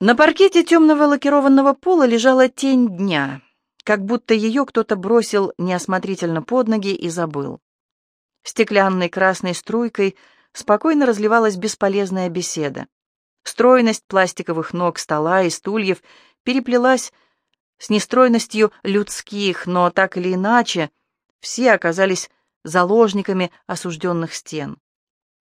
На паркете темного лакированного пола лежала тень дня, как будто ее кто-то бросил неосмотрительно под ноги и забыл. Стеклянной красной струйкой спокойно разливалась бесполезная беседа. Стройность пластиковых ног стола и стульев переплелась с нестройностью людских, но так или иначе все оказались заложниками осужденных стен.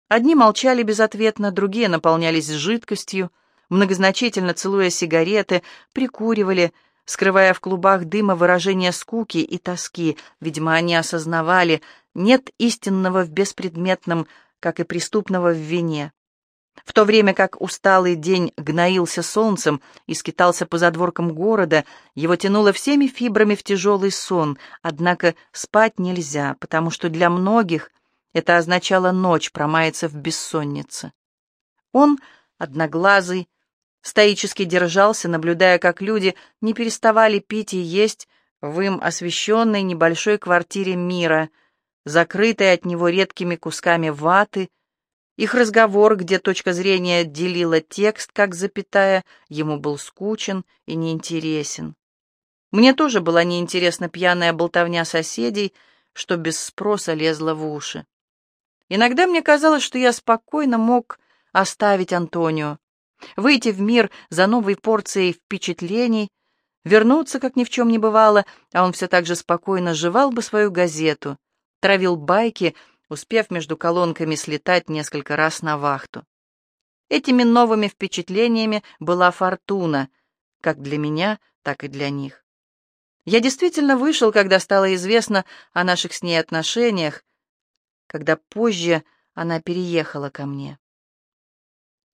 Одни молчали безответно, другие наполнялись жидкостью, многозначительно целуя сигареты, прикуривали, скрывая в клубах дыма выражение скуки и тоски. Видимо, они осознавали, нет истинного в беспредметном, как и преступного в вине. В то время как усталый день гноился солнцем и скитался по задворкам города, его тянуло всеми фибрами в тяжелый сон, однако спать нельзя, потому что для многих это означало ночь промаяться в бессоннице. Он, одноглазый, стоически держался, наблюдая, как люди не переставали пить и есть в им освещенной небольшой квартире мира, закрытой от него редкими кусками ваты, их разговор, где точка зрения делила текст, как запятая, ему был скучен и неинтересен. Мне тоже была неинтересна пьяная болтовня соседей, что без спроса лезла в уши. Иногда мне казалось, что я спокойно мог оставить Антонио, выйти в мир за новой порцией впечатлений, вернуться, как ни в чем не бывало, а он все так же спокойно жевал бы свою газету, травил байки успев между колонками слетать несколько раз на вахту. Этими новыми впечатлениями была фортуна, как для меня, так и для них. Я действительно вышел, когда стало известно о наших с ней отношениях, когда позже она переехала ко мне.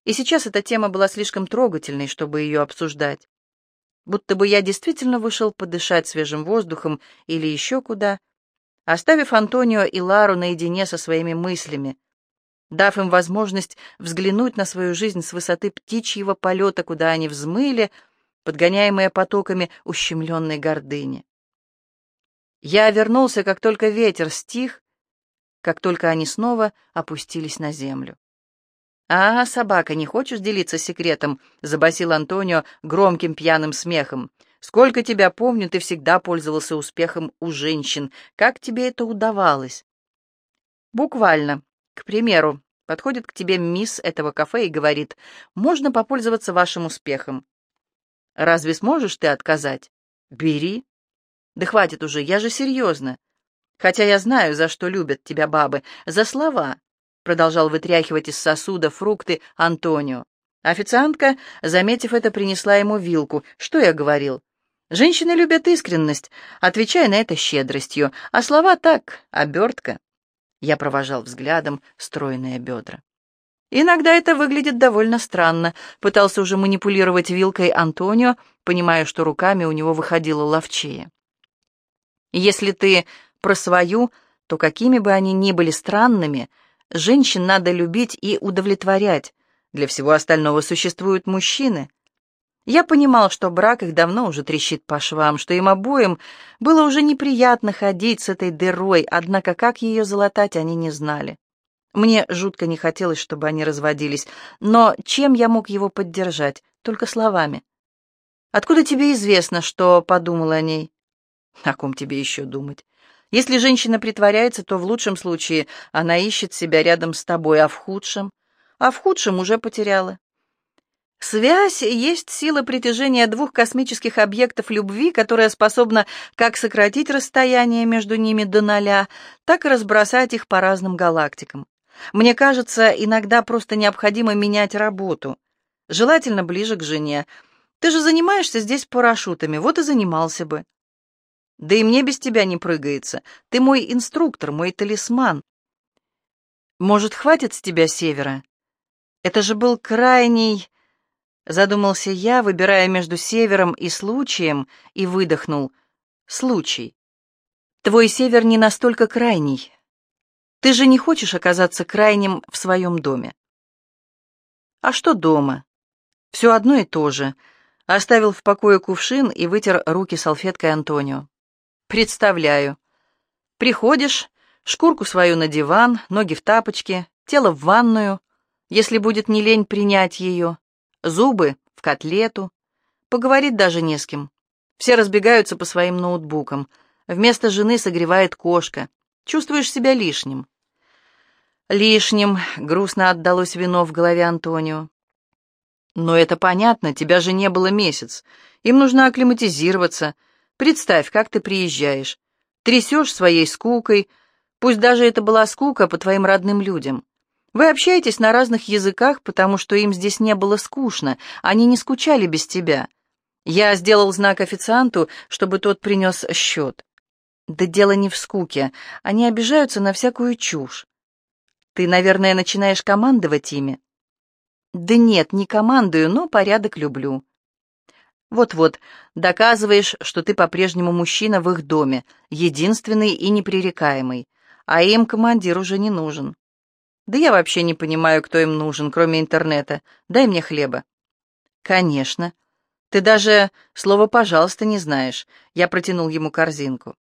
И сейчас эта тема была слишком трогательной, чтобы ее обсуждать. Будто бы я действительно вышел подышать свежим воздухом или еще куда, оставив Антонио и Лару наедине со своими мыслями, дав им возможность взглянуть на свою жизнь с высоты птичьего полета, куда они взмыли, подгоняемые потоками ущемленной гордыни. Я вернулся, как только ветер стих, как только они снова опустились на землю. «А, собака, не хочешь делиться секретом?» — забасил Антонио громким пьяным смехом. Сколько тебя помню, ты всегда пользовался успехом у женщин. Как тебе это удавалось? Буквально. К примеру, подходит к тебе мисс этого кафе и говорит, можно попользоваться вашим успехом. Разве сможешь ты отказать? Бери. Да хватит уже, я же серьезно. Хотя я знаю, за что любят тебя бабы. За слова. Продолжал вытряхивать из сосуда фрукты Антонио. Официантка, заметив это, принесла ему вилку. Что я говорил? Женщины любят искренность, отвечая на это щедростью, а слова так, обертка. Я провожал взглядом стройные бедра. Иногда это выглядит довольно странно. Пытался уже манипулировать вилкой Антонио, понимая, что руками у него выходило ловчее. Если ты про свою, то какими бы они ни были странными, женщин надо любить и удовлетворять. Для всего остального существуют мужчины. Я понимал, что брак их давно уже трещит по швам, что им обоим было уже неприятно ходить с этой дырой, однако как ее залатать они не знали. Мне жутко не хотелось, чтобы они разводились, но чем я мог его поддержать? Только словами. «Откуда тебе известно, что подумал о ней?» «О ком тебе еще думать? Если женщина притворяется, то в лучшем случае она ищет себя рядом с тобой, а в худшем? А в худшем уже потеряла. Связь есть сила притяжения двух космических объектов любви, которая способна как сократить расстояние между ними до ноля, так и разбросать их по разным галактикам. Мне кажется, иногда просто необходимо менять работу. Желательно ближе к жене. Ты же занимаешься здесь парашютами, вот и занимался бы. Да и мне без тебя не прыгается. Ты мой инструктор, мой талисман. Может, хватит с тебя севера? Это же был крайний... Задумался я, выбирая между севером и случаем, и выдохнул. Случай. Твой север не настолько крайний. Ты же не хочешь оказаться крайним в своем доме. А что дома? Все одно и то же. Оставил в покое кувшин и вытер руки салфеткой Антонио. Представляю. Приходишь, шкурку свою на диван, ноги в тапочки, тело в ванную, если будет не лень принять ее зубы в котлету. Поговорить даже не с кем. Все разбегаются по своим ноутбукам. Вместо жены согревает кошка. Чувствуешь себя лишним. Лишним, грустно отдалось вино в голове Антонио. Но это понятно, тебя же не было месяц. Им нужно акклиматизироваться. Представь, как ты приезжаешь. Трясешь своей скукой, пусть даже это была скука по твоим родным людям. Вы общаетесь на разных языках, потому что им здесь не было скучно, они не скучали без тебя. Я сделал знак официанту, чтобы тот принес счет. Да дело не в скуке, они обижаются на всякую чушь. Ты, наверное, начинаешь командовать ими. Да нет, не командую, но порядок люблю. Вот-вот, доказываешь, что ты по-прежнему мужчина в их доме, единственный и непререкаемый, а им командир уже не нужен. Да я вообще не понимаю, кто им нужен, кроме интернета. Дай мне хлеба. Конечно. Ты даже слово «пожалуйста» не знаешь. Я протянул ему корзинку.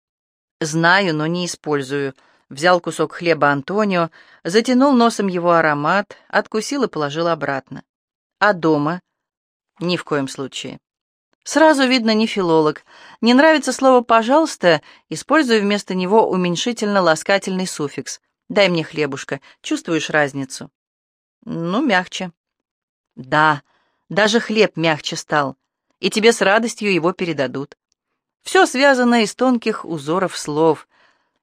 Знаю, но не использую. Взял кусок хлеба Антонио, затянул носом его аромат, откусил и положил обратно. А дома? Ни в коем случае. Сразу видно, не филолог. Не нравится слово «пожалуйста», использую вместо него уменьшительно-ласкательный суффикс. Дай мне хлебушка. Чувствуешь разницу? Ну, мягче. Да, даже хлеб мягче стал и тебе с радостью его передадут. Все связано из тонких узоров слов.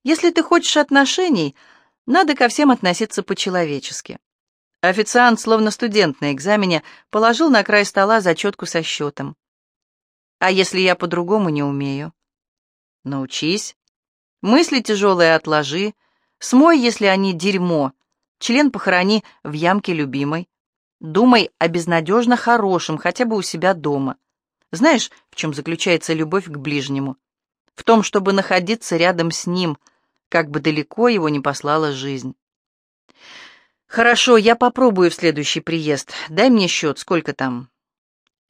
Если ты хочешь отношений, надо ко всем относиться по-человечески. Официант, словно студент на экзамене, положил на край стола зачетку со счетом. А если я по-другому не умею? Научись. Мысли тяжелые отложи. Смой, если они дерьмо. Член похорони в ямке любимой. Думай о безнадежно хорошем, хотя бы у себя дома. Знаешь, в чем заключается любовь к ближнему? В том, чтобы находиться рядом с ним, как бы далеко его не послала жизнь. Хорошо, я попробую в следующий приезд. Дай мне счет, сколько там?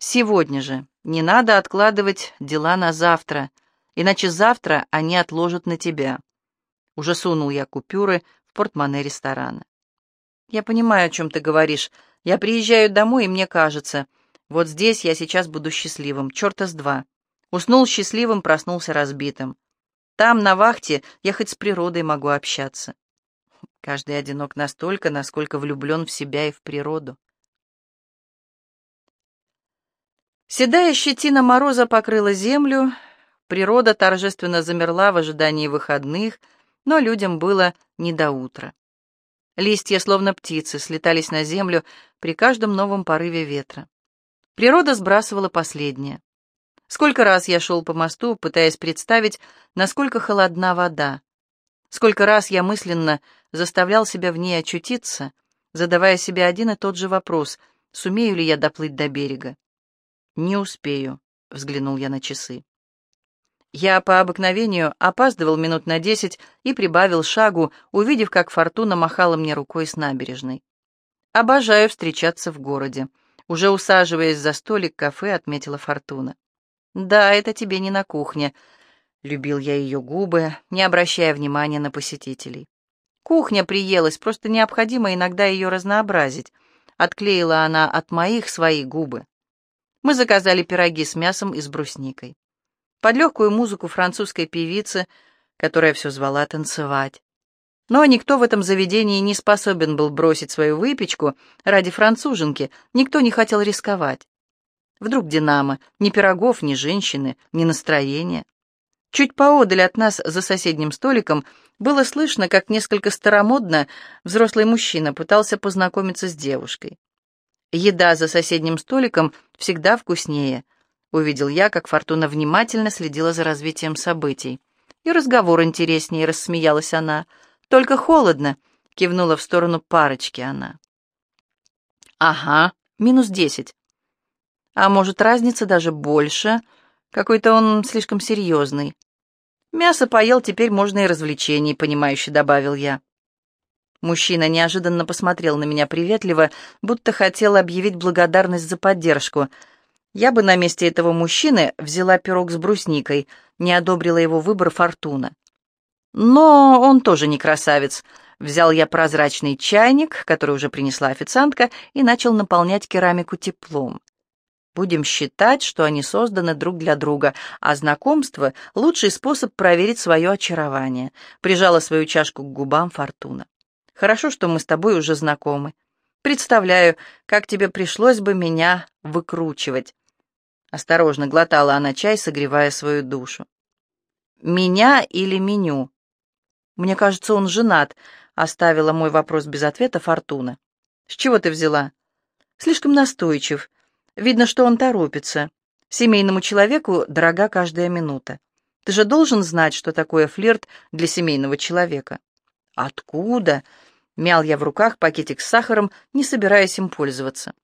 Сегодня же. Не надо откладывать дела на завтра, иначе завтра они отложат на тебя. Уже сунул я купюры в портмоне ресторана. Я понимаю, о чем ты говоришь. Я приезжаю домой, и мне кажется, вот здесь я сейчас буду счастливым, черта с два. Уснул счастливым, проснулся разбитым. Там, на вахте, я хоть с природой могу общаться. Каждый одинок настолько, насколько влюблен в себя и в природу. Седая щетина мороза покрыла землю, природа торжественно замерла в ожидании выходных, но людям было не до утра. Листья, словно птицы, слетались на землю при каждом новом порыве ветра. Природа сбрасывала последнее. Сколько раз я шел по мосту, пытаясь представить, насколько холодна вода. Сколько раз я мысленно заставлял себя в ней очутиться, задавая себе один и тот же вопрос, сумею ли я доплыть до берега. «Не успею», — взглянул я на часы. Я по обыкновению опаздывал минут на десять и прибавил шагу, увидев, как Фортуна махала мне рукой с набережной. Обожаю встречаться в городе. Уже усаживаясь за столик кафе, отметила Фортуна. «Да, это тебе не на кухне», — любил я ее губы, не обращая внимания на посетителей. «Кухня приелась, просто необходимо иногда ее разнообразить», — отклеила она от моих свои губы. Мы заказали пироги с мясом и с брусникой. Под легкую музыку французской певицы, которая все звала танцевать. Но никто в этом заведении не способен был бросить свою выпечку ради француженки, никто не хотел рисковать. Вдруг Динамо, ни пирогов, ни женщины, ни настроения. Чуть поодаль от нас, за соседним столиком, было слышно, как несколько старомодно взрослый мужчина пытался познакомиться с девушкой. Еда за соседним столиком всегда вкуснее. Увидел я, как Фортуна внимательно следила за развитием событий. И разговор интереснее, рассмеялась она — только холодно», — кивнула в сторону парочки она. «Ага, минус десять. А может, разница даже больше? Какой-то он слишком серьезный. Мясо поел, теперь можно и развлечений», — понимающе добавил я. Мужчина неожиданно посмотрел на меня приветливо, будто хотел объявить благодарность за поддержку. Я бы на месте этого мужчины взяла пирог с брусникой, не одобрила его выбор фортуна. Но он тоже не красавец. Взял я прозрачный чайник, который уже принесла официантка, и начал наполнять керамику теплом. Будем считать, что они созданы друг для друга, а знакомство — лучший способ проверить свое очарование. Прижала свою чашку к губам Фортуна. Хорошо, что мы с тобой уже знакомы. Представляю, как тебе пришлось бы меня выкручивать. Осторожно глотала она чай, согревая свою душу. «Меня или меню?» «Мне кажется, он женат», — оставила мой вопрос без ответа Фортуна. «С чего ты взяла?» «Слишком настойчив. Видно, что он торопится. Семейному человеку дорога каждая минута. Ты же должен знать, что такое флирт для семейного человека». «Откуда?» — мял я в руках пакетик с сахаром, не собираясь им пользоваться.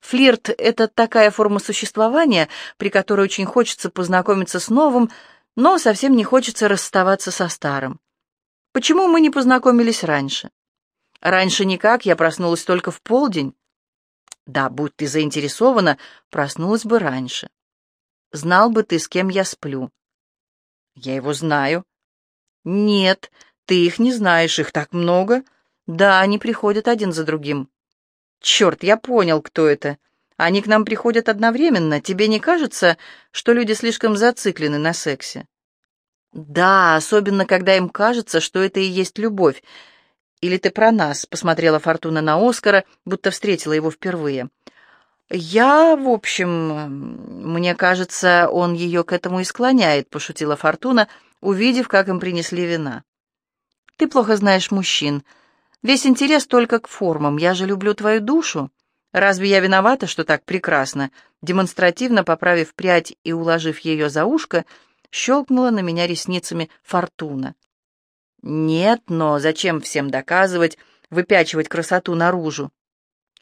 Флирт — это такая форма существования, при которой очень хочется познакомиться с новым, но совсем не хочется расставаться со старым. Почему мы не познакомились раньше? Раньше никак, я проснулась только в полдень. Да, будь ты заинтересована, проснулась бы раньше. Знал бы ты, с кем я сплю. Я его знаю. Нет, ты их не знаешь, их так много. Да, они приходят один за другим. Черт, я понял, кто это. Они к нам приходят одновременно. Тебе не кажется, что люди слишком зациклены на сексе? Да, особенно когда им кажется, что это и есть любовь. Или ты про нас? Посмотрела Фортуна на Оскара, будто встретила его впервые. Я, в общем, мне кажется, он ее к этому и склоняет, пошутила Фортуна, увидев, как им принесли вина. Ты плохо знаешь мужчин. Весь интерес только к формам. Я же люблю твою душу. Разве я виновата, что так прекрасно?» Демонстративно поправив прядь и уложив ее за ушко, щелкнула на меня ресницами Фортуна. «Нет, но зачем всем доказывать, выпячивать красоту наружу?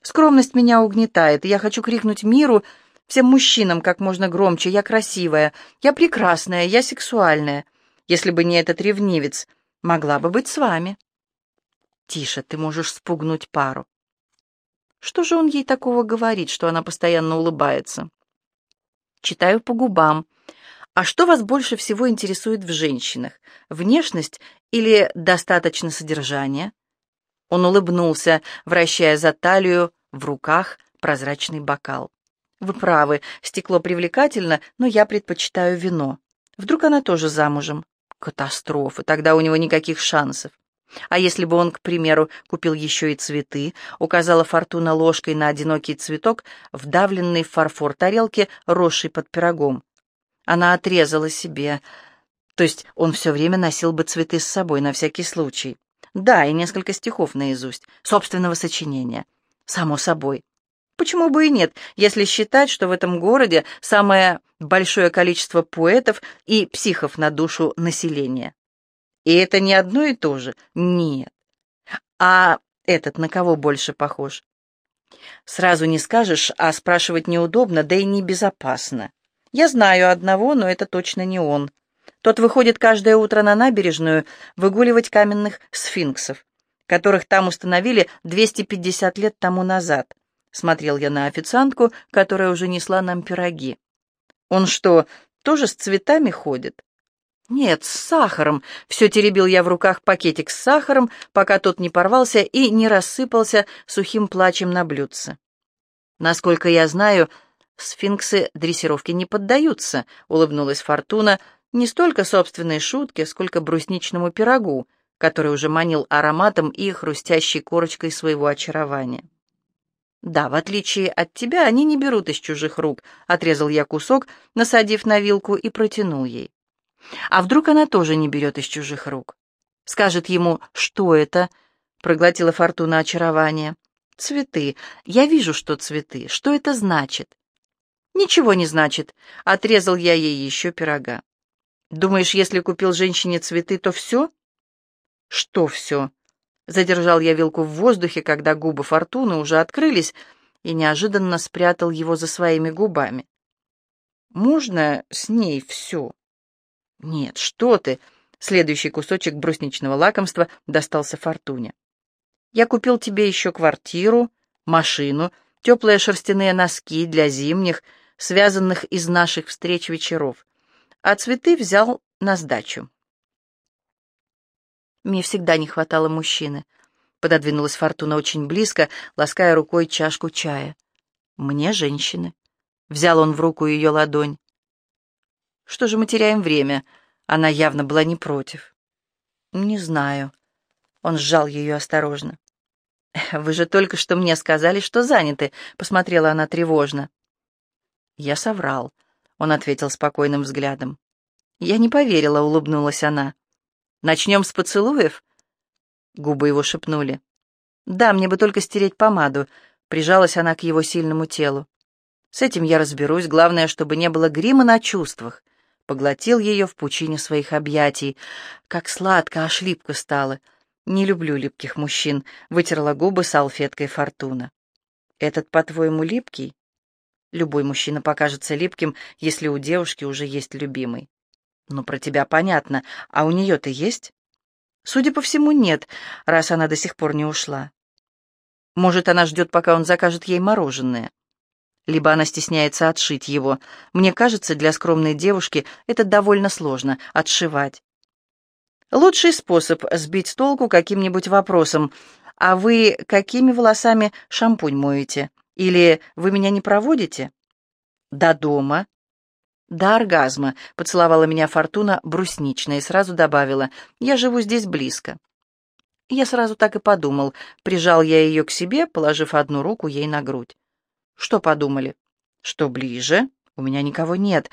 Скромность меня угнетает, и я хочу крикнуть миру, всем мужчинам как можно громче, я красивая, я прекрасная, я сексуальная. Если бы не этот ревнивец, могла бы быть с вами». «Тише, ты можешь спугнуть пару». Что же он ей такого говорит, что она постоянно улыбается? Читаю по губам. А что вас больше всего интересует в женщинах? Внешность или достаточно содержания? Он улыбнулся, вращая за талию в руках прозрачный бокал. Вы правы, стекло привлекательно, но я предпочитаю вино. Вдруг она тоже замужем? Катастрофа, тогда у него никаких шансов. А если бы он, к примеру, купил еще и цветы, указала Фортуна ложкой на одинокий цветок, вдавленный в фарфор тарелки, росший под пирогом. Она отрезала себе. То есть он все время носил бы цветы с собой на всякий случай. Да, и несколько стихов наизусть, собственного сочинения. Само собой. Почему бы и нет, если считать, что в этом городе самое большое количество поэтов и психов на душу населения? И это не одно и то же? Нет. А этот на кого больше похож? Сразу не скажешь, а спрашивать неудобно, да и небезопасно. Я знаю одного, но это точно не он. Тот выходит каждое утро на набережную выгуливать каменных сфинксов, которых там установили 250 лет тому назад. Смотрел я на официантку, которая уже несла нам пироги. Он что, тоже с цветами ходит? «Нет, с сахаром!» Все теребил я в руках пакетик с сахаром, пока тот не порвался и не рассыпался сухим плачем на блюдце. «Насколько я знаю, сфинксы дрессировке не поддаются», — улыбнулась Фортуна, не столько собственной шутке, сколько брусничному пирогу, который уже манил ароматом и хрустящей корочкой своего очарования. «Да, в отличие от тебя, они не берут из чужих рук», — отрезал я кусок, насадив на вилку и протянул ей. А вдруг она тоже не берет из чужих рук? Скажет ему, что это? Проглотила Фортуна очарование. Цветы. Я вижу, что цветы. Что это значит? Ничего не значит. Отрезал я ей еще пирога. Думаешь, если купил женщине цветы, то все? Что все? Задержал я вилку в воздухе, когда губы Фортуны уже открылись, и неожиданно спрятал его за своими губами. Можно с ней все? «Нет, что ты!» Следующий кусочек брусничного лакомства достался Фортуне. «Я купил тебе еще квартиру, машину, теплые шерстяные носки для зимних, связанных из наших встреч вечеров, а цветы взял на сдачу». Мне всегда не хватало мужчины. Пододвинулась Фортуна очень близко, лаская рукой чашку чая. «Мне женщины. Взял он в руку ее ладонь. «Что же мы теряем время?» Она явно была не против. «Не знаю». Он сжал ее осторожно. «Вы же только что мне сказали, что заняты», — посмотрела она тревожно. «Я соврал», — он ответил спокойным взглядом. «Я не поверила», — улыбнулась она. «Начнем с поцелуев?» Губы его шепнули. «Да, мне бы только стереть помаду», — прижалась она к его сильному телу. «С этим я разберусь, главное, чтобы не было грима на чувствах». Поглотил ее в пучине своих объятий. Как сладко, аж липко стало. Не люблю липких мужчин, вытерла губы салфеткой Фортуна. Этот, по-твоему, липкий? Любой мужчина покажется липким, если у девушки уже есть любимый. Ну, про тебя понятно, а у нее-то есть? Судя по всему, нет, раз она до сих пор не ушла. Может, она ждет, пока он закажет ей мороженое. Либо она стесняется отшить его. Мне кажется, для скромной девушки это довольно сложно — отшивать. Лучший способ сбить с толку каким-нибудь вопросом. «А вы какими волосами шампунь моете? Или вы меня не проводите?» «До дома». «До оргазма», — поцеловала меня Фортуна бруснично и сразу добавила. «Я живу здесь близко». Я сразу так и подумал. Прижал я ее к себе, положив одну руку ей на грудь. Что подумали? Что ближе? У меня никого нет.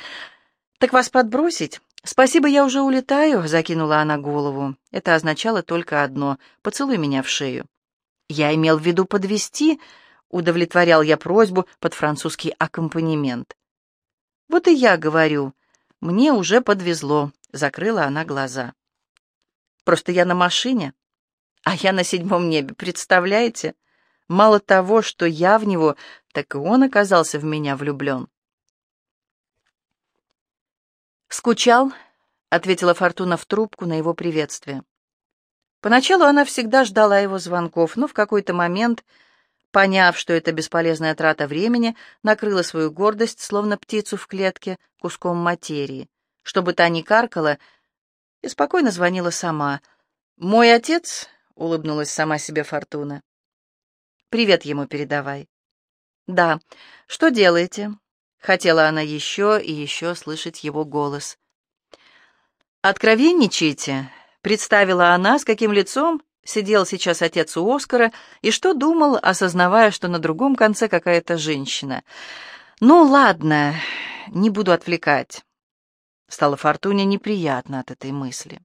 Так вас подбросить? Спасибо, я уже улетаю, закинула она голову. Это означало только одно — поцелуй меня в шею. Я имел в виду подвести, удовлетворял я просьбу под французский аккомпанемент. Вот и я говорю, мне уже подвезло, закрыла она глаза. Просто я на машине. А я на седьмом небе, представляете? Мало того, что я в него, так и он оказался в меня влюблен. «Скучал?» — ответила Фортуна в трубку на его приветствие. Поначалу она всегда ждала его звонков, но в какой-то момент, поняв, что это бесполезная трата времени, накрыла свою гордость, словно птицу в клетке, куском материи, чтобы та не каркала, и спокойно звонила сама. «Мой отец — улыбнулась сама себе Фортуна. «Привет ему передавай». «Да. Что делаете?» Хотела она еще и еще слышать его голос. «Откровенничайте», — представила она, с каким лицом сидел сейчас отец у Оскара и что думал, осознавая, что на другом конце какая-то женщина. «Ну, ладно, не буду отвлекать». Стало Фортуне неприятно от этой мысли.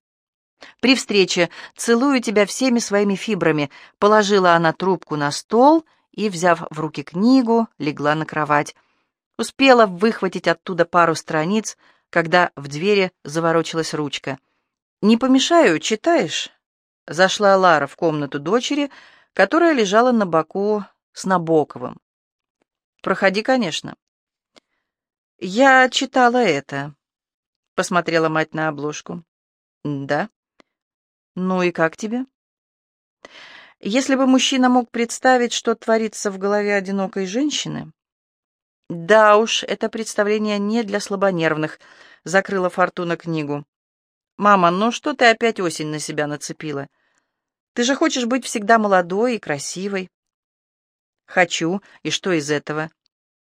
При встрече целую тебя всеми своими фибрами, положила она трубку на стол и, взяв в руки книгу, легла на кровать. Успела выхватить оттуда пару страниц, когда в двери заворочилась ручка. «Не помешаю, читаешь?» Зашла Лара в комнату дочери, которая лежала на боку с Набоковым. «Проходи, конечно». «Я читала это», — посмотрела мать на обложку. «Да». «Ну и как тебе?» Если бы мужчина мог представить, что творится в голове одинокой женщины... Да уж, это представление не для слабонервных, закрыла Фортуна книгу. «Мама, ну что ты опять осень на себя нацепила? Ты же хочешь быть всегда молодой и красивой». «Хочу, и что из этого?»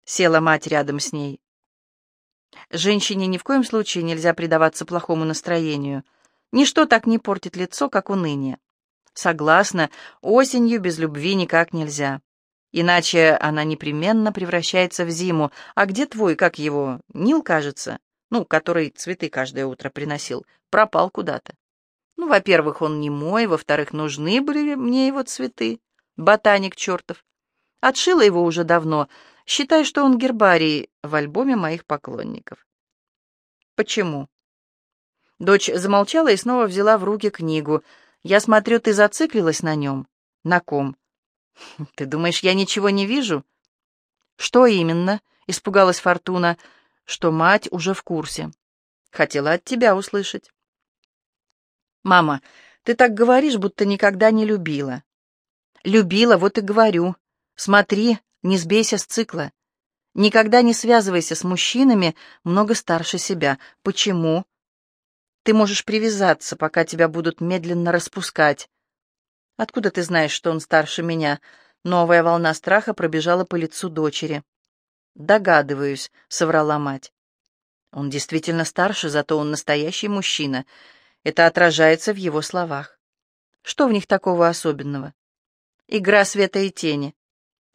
Села мать рядом с ней. Женщине ни в коем случае нельзя предаваться плохому настроению — Ничто так не портит лицо, как уныние. Согласна, осенью без любви никак нельзя. Иначе она непременно превращается в зиму. А где твой, как его, Нил, кажется? Ну, который цветы каждое утро приносил. Пропал куда-то. Ну, во-первых, он не мой, во-вторых, нужны были мне его цветы. Ботаник чертов. Отшила его уже давно. Считай, что он гербарий в альбоме моих поклонников. Почему? Дочь замолчала и снова взяла в руки книгу. «Я смотрю, ты зациклилась на нем». «На ком?» «Ты думаешь, я ничего не вижу?» «Что именно?» — испугалась Фортуна, что мать уже в курсе. «Хотела от тебя услышать». «Мама, ты так говоришь, будто никогда не любила». «Любила, вот и говорю. Смотри, не сбейся с цикла. Никогда не связывайся с мужчинами много старше себя. Почему?» Ты можешь привязаться, пока тебя будут медленно распускать. Откуда ты знаешь, что он старше меня? Новая волна страха пробежала по лицу дочери. «Догадываюсь», — соврала мать. Он действительно старше, зато он настоящий мужчина. Это отражается в его словах. Что в них такого особенного? Игра света и тени.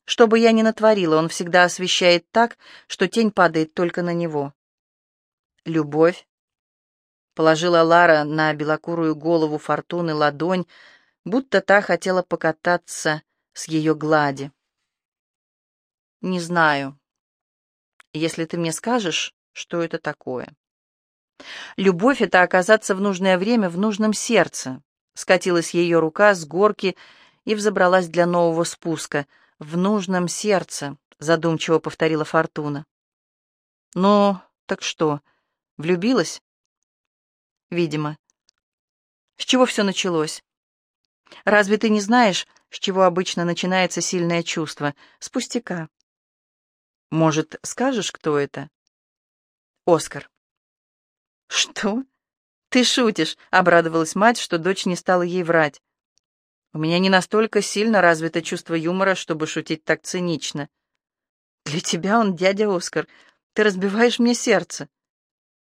Что бы я ни натворила, он всегда освещает так, что тень падает только на него. Любовь. Положила Лара на белокурую голову Фортуны ладонь, будто та хотела покататься с ее глади. «Не знаю. Если ты мне скажешь, что это такое?» «Любовь — это оказаться в нужное время в нужном сердце», — скатилась ее рука с горки и взобралась для нового спуска. «В нужном сердце», — задумчиво повторила Фортуна. «Ну, так что, влюбилась?» «Видимо». «С чего все началось?» «Разве ты не знаешь, с чего обычно начинается сильное чувство? С пустяка». «Может, скажешь, кто это?» «Оскар». «Что? Ты шутишь?» — обрадовалась мать, что дочь не стала ей врать. У меня не настолько сильно развито чувство юмора, чтобы шутить так цинично. Для тебя он дядя Оскар. Ты разбиваешь мне сердце.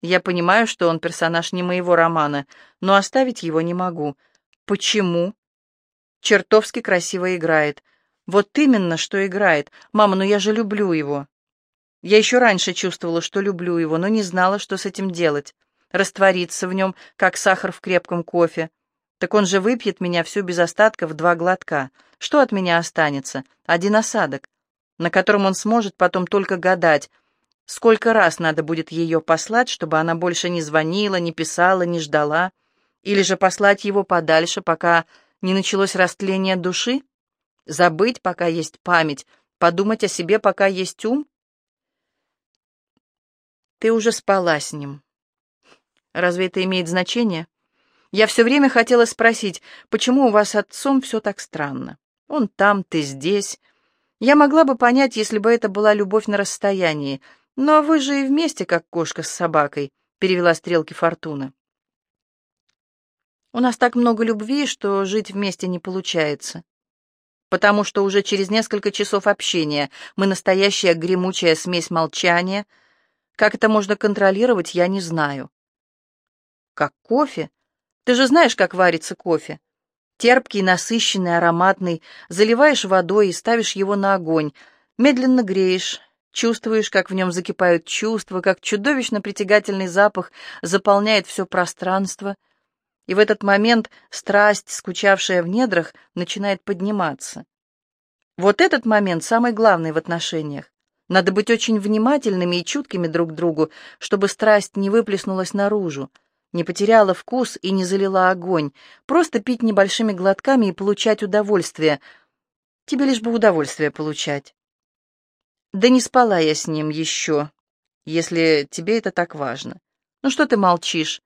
Я понимаю, что он персонаж не моего романа, но оставить его не могу. Почему? Чертовски красиво играет. Вот именно, что играет. Мама, ну я же люблю его. Я еще раньше чувствовала, что люблю его, но не знала, что с этим делать. Раствориться в нем, как сахар в крепком кофе. Так он же выпьет меня всю без остатка в два глотка. Что от меня останется? Один осадок, на котором он сможет потом только гадать, сколько раз надо будет ее послать, чтобы она больше не звонила, не писала, не ждала, или же послать его подальше, пока не началось растление души? Забыть, пока есть память, подумать о себе, пока есть ум? Ты уже спала с ним. Разве это имеет значение? Я все время хотела спросить, почему у вас с отцом все так странно? Он там, ты здесь. Я могла бы понять, если бы это была любовь на расстоянии, но вы же и вместе, как кошка с собакой, перевела стрелки Фортуна. У нас так много любви, что жить вместе не получается. Потому что уже через несколько часов общения мы настоящая гремучая смесь молчания. Как это можно контролировать, я не знаю. Как кофе? Ты же знаешь, как варится кофе. Терпкий, насыщенный, ароматный. Заливаешь водой и ставишь его на огонь. Медленно греешь. Чувствуешь, как в нем закипают чувства, как чудовищно притягательный запах заполняет все пространство. И в этот момент страсть, скучавшая в недрах, начинает подниматься. Вот этот момент самый главный в отношениях. Надо быть очень внимательными и чуткими друг к другу, чтобы страсть не выплеснулась наружу не потеряла вкус и не залила огонь. Просто пить небольшими глотками и получать удовольствие. Тебе лишь бы удовольствие получать. Да не спала я с ним еще, если тебе это так важно. Ну что ты молчишь?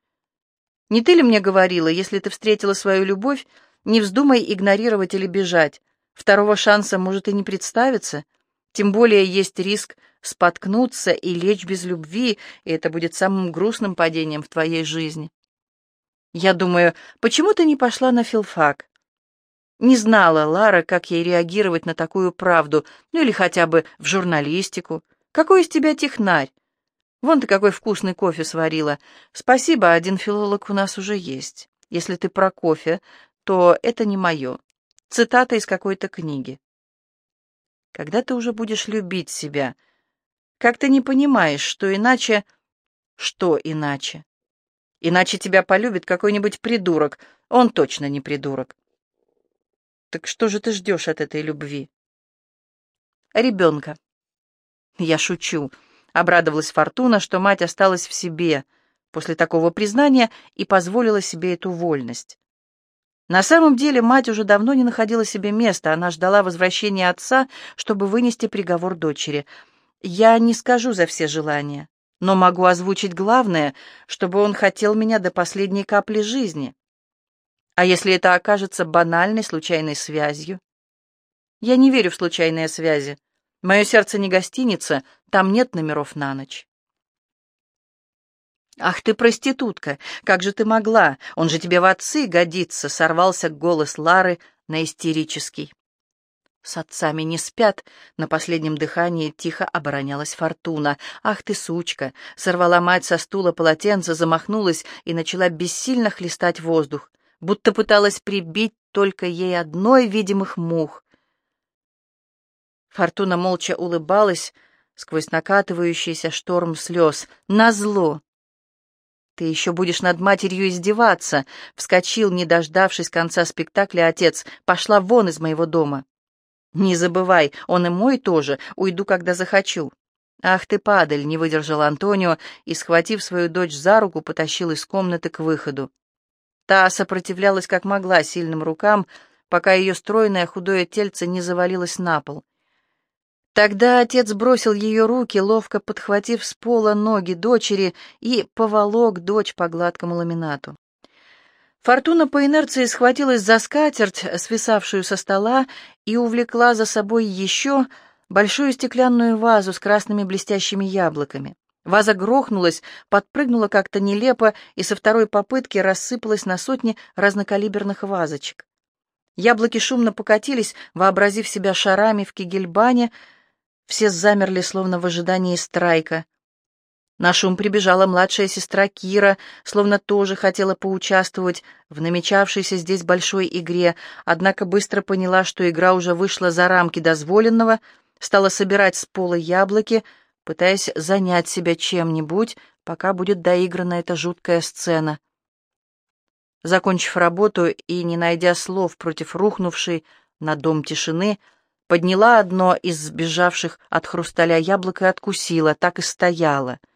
Не ты ли мне говорила, если ты встретила свою любовь, не вздумай игнорировать или бежать. Второго шанса может и не представиться. Тем более есть риск споткнуться и лечь без любви, и это будет самым грустным падением в твоей жизни. Я думаю, почему ты не пошла на филфак? Не знала Лара, как ей реагировать на такую правду, ну или хотя бы в журналистику. Какой из тебя технарь? Вон ты какой вкусный кофе сварила. Спасибо, один филолог у нас уже есть. Если ты про кофе, то это не мое. Цитата из какой-то книги. Когда ты уже будешь любить себя, как ты не понимаешь, что иначе... Что иначе? Иначе тебя полюбит какой-нибудь придурок. Он точно не придурок. Так что же ты ждешь от этой любви? Ребенка. Я шучу. Обрадовалась Фортуна, что мать осталась в себе после такого признания и позволила себе эту вольность. На самом деле мать уже давно не находила себе места, она ждала возвращения отца, чтобы вынести приговор дочери — я не скажу за все желания, но могу озвучить главное, чтобы он хотел меня до последней капли жизни. А если это окажется банальной случайной связью? Я не верю в случайные связи. Мое сердце не гостиница, там нет номеров на ночь. «Ах ты, проститутка! Как же ты могла? Он же тебе в отцы годится!» — сорвался голос Лары на истерический. «С отцами не спят!» — на последнем дыхании тихо оборонялась Фортуна. «Ах ты, сучка!» — сорвала мать со стула полотенце, замахнулась и начала бессильно хлестать воздух, будто пыталась прибить только ей одной видимых мух. Фортуна молча улыбалась сквозь накатывающийся шторм слез. «Назло!» «Ты еще будешь над матерью издеваться!» — вскочил, не дождавшись конца спектакля, отец. «Пошла вон из моего дома!» «Не забывай, он и мой тоже, уйду, когда захочу». «Ах ты, падаль!» — не выдержал Антонио и, схватив свою дочь за руку, потащил из комнаты к выходу. Та сопротивлялась как могла сильным рукам, пока ее стройное худое тельце не завалилось на пол. Тогда отец бросил ее руки, ловко подхватив с пола ноги дочери и поволок дочь по гладкому ламинату. Фортуна по инерции схватилась за скатерть, свисавшую со стола, и увлекла за собой еще большую стеклянную вазу с красными блестящими яблоками. Ваза грохнулась, подпрыгнула как-то нелепо и со второй попытки рассыпалась на сотни разнокалиберных вазочек. Яблоки шумно покатились, вообразив себя шарами в кигельбане, все замерли, словно в ожидании страйка. На шум прибежала младшая сестра Кира, словно тоже хотела поучаствовать в намечавшейся здесь большой игре, однако быстро поняла, что игра уже вышла за рамки дозволенного, стала собирать с пола яблоки, пытаясь занять себя чем-нибудь, пока будет доиграна эта жуткая сцена. Закончив работу и не найдя слов против рухнувшей на дом тишины, подняла одно из сбежавших от хрусталя яблок и откусила, так и стояла —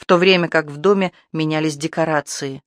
в то время как в доме менялись декорации.